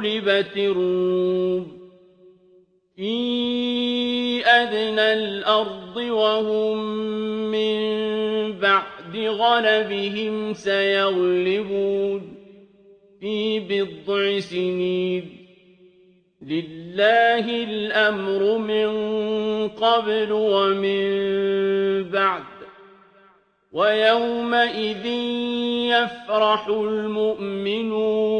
غلبت الروم. في أدنى الأرض وهم من بعد بغلبهم سيغلبون. في بضع سنين. لله الأمر من قبل ومن بعد. ويومئذ يفرح المؤمنون.